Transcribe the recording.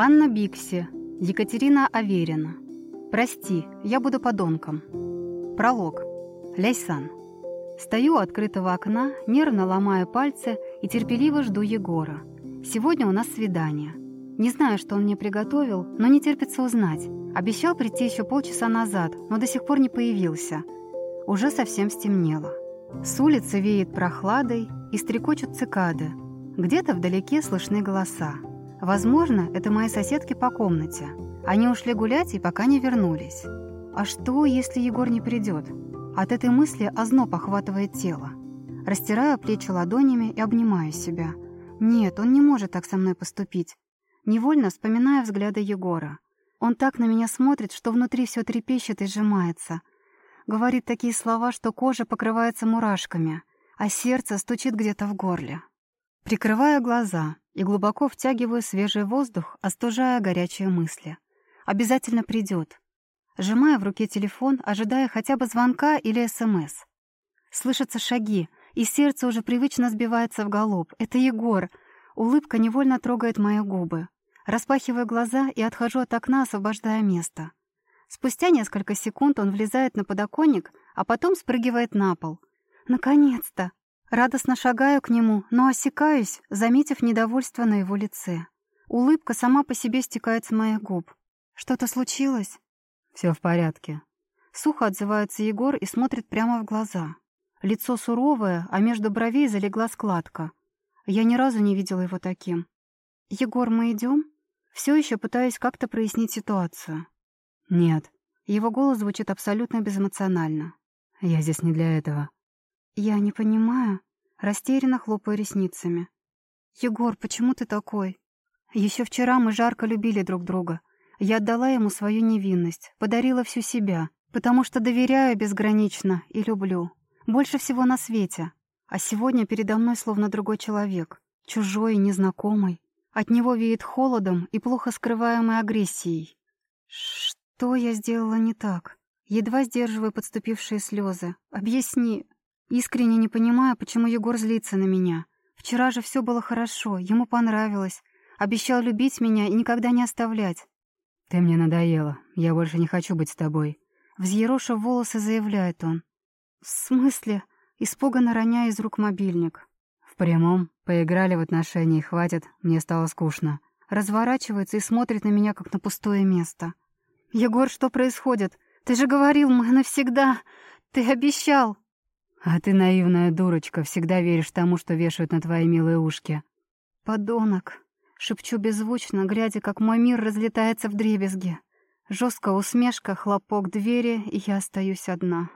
Анна Бикси, Екатерина Аверина. Прости, я буду подонком. Пролог. Ляйсан. Стою у открытого окна, нервно ломаю пальцы и терпеливо жду Егора. Сегодня у нас свидание. Не знаю, что он мне приготовил, но не терпится узнать. Обещал прийти еще полчаса назад, но до сих пор не появился. Уже совсем стемнело. С улицы веет прохладой и стрекочут цикады. Где-то вдалеке слышны голоса. Возможно, это мои соседки по комнате. Они ушли гулять и пока не вернулись. А что, если Егор не придет? От этой мысли озноб охватывает тело. Растираю плечи ладонями и обнимаю себя. Нет, он не может так со мной поступить. Невольно вспоминаю взгляды Егора. Он так на меня смотрит, что внутри все трепещет и сжимается. Говорит такие слова, что кожа покрывается мурашками, а сердце стучит где-то в горле. Прикрываю глаза и глубоко втягиваю свежий воздух, остужая горячие мысли. Обязательно придет. Сжимая в руке телефон, ожидая хотя бы звонка или СМС. Слышатся шаги, и сердце уже привычно сбивается в галоп. Это Егор. Улыбка невольно трогает мои губы. Распахиваю глаза и отхожу от окна, освобождая место. Спустя несколько секунд он влезает на подоконник, а потом спрыгивает на пол. Наконец-то! Радостно шагаю к нему, но осекаюсь, заметив недовольство на его лице. Улыбка сама по себе стекает с моих губ. Что-то случилось? Все в порядке. Сухо отзывается Егор и смотрит прямо в глаза. Лицо суровое, а между бровей залегла складка. Я ни разу не видела его таким. «Егор, мы идем? Все еще пытаюсь как-то прояснить ситуацию. «Нет». Его голос звучит абсолютно безэмоционально. «Я здесь не для этого». «Я не понимаю». Растерянно хлопаю ресницами. «Егор, почему ты такой? Еще вчера мы жарко любили друг друга. Я отдала ему свою невинность, подарила всю себя, потому что доверяю безгранично и люблю. Больше всего на свете. А сегодня передо мной словно другой человек. Чужой и незнакомый. От него веет холодом и плохо скрываемой агрессией. Что я сделала не так? Едва сдерживаю подступившие слезы. Объясни. Искренне не понимаю, почему Егор злится на меня. Вчера же все было хорошо, ему понравилось. Обещал любить меня и никогда не оставлять. «Ты мне надоела. Я больше не хочу быть с тобой». Взъерошив волосы, заявляет он. «В смысле?» Испуганно роняя из рук мобильник. «В прямом. Поиграли в отношения, хватит. Мне стало скучно». Разворачивается и смотрит на меня, как на пустое место. «Егор, что происходит? Ты же говорил, мы навсегда. Ты обещал». А ты, наивная дурочка, всегда веришь тому, что вешают на твои милые ушки. Подонок. Шепчу беззвучно, глядя, как мой мир разлетается в дребезги. Жесткая усмешка, хлопок двери, и я остаюсь одна.